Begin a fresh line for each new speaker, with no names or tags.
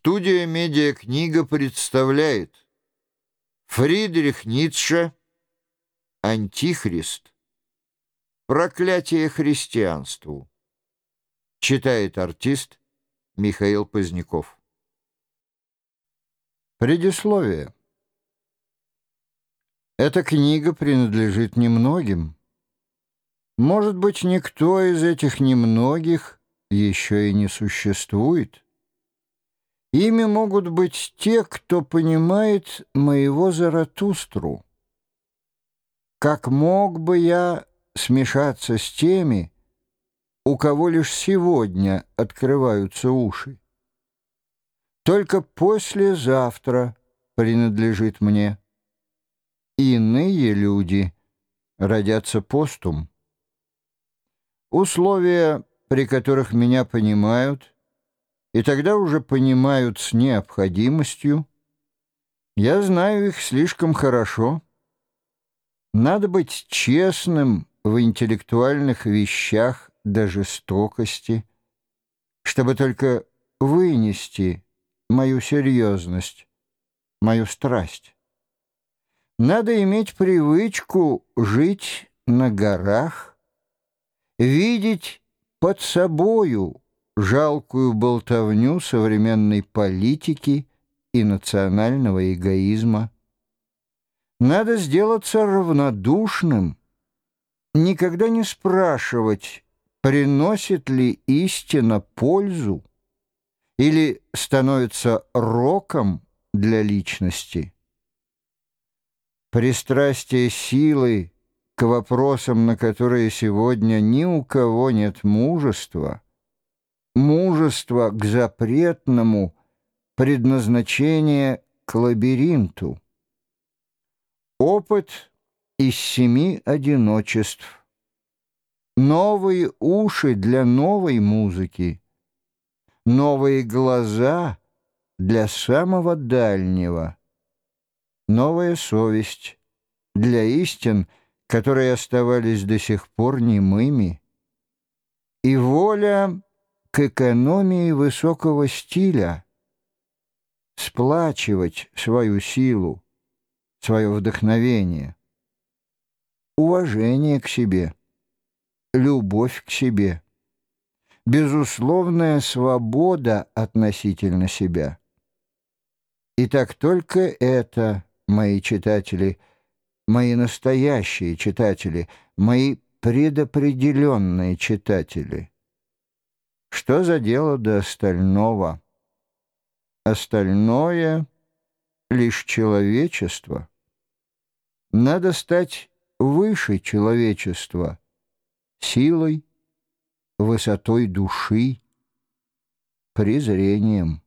Студия «Медиакнига» представляет Фридрих Ницше «Антихрист. Проклятие христианству». Читает артист Михаил Поздняков. Предисловие. Эта книга принадлежит немногим. Может быть, никто из этих немногих еще и не существует. Ими могут быть те, кто понимает моего Заратустру. Как мог бы я смешаться с теми, у кого лишь сегодня открываются уши? Только послезавтра принадлежит мне. Иные люди родятся постум. Условия, при которых меня понимают — и тогда уже понимают с необходимостью. Я знаю их слишком хорошо. Надо быть честным в интеллектуальных вещах до жестокости, чтобы только вынести мою серьезность, мою страсть. Надо иметь привычку жить на горах, видеть под собою жалкую болтовню современной политики и национального эгоизма. Надо сделаться равнодушным, никогда не спрашивать, приносит ли истина пользу или становится роком для личности. Пристрастие силы к вопросам, на которые сегодня ни у кого нет мужества — мужество к запретному, предназначение к лабиринту. Опыт из семи одиночеств. Новые уши для новой музыки. Новые глаза для самого дальнего. Новая совесть для истин, которые оставались до сих пор немыми. И воля экономии высокого стиля, сплачивать свою силу, свое вдохновение, уважение к себе, любовь к себе, безусловная свобода относительно себя. И так только это, мои читатели, мои настоящие читатели, мои предопределенные читатели — что за дело до остального? Остальное — лишь человечество. Надо стать выше человечества, силой, высотой души, презрением.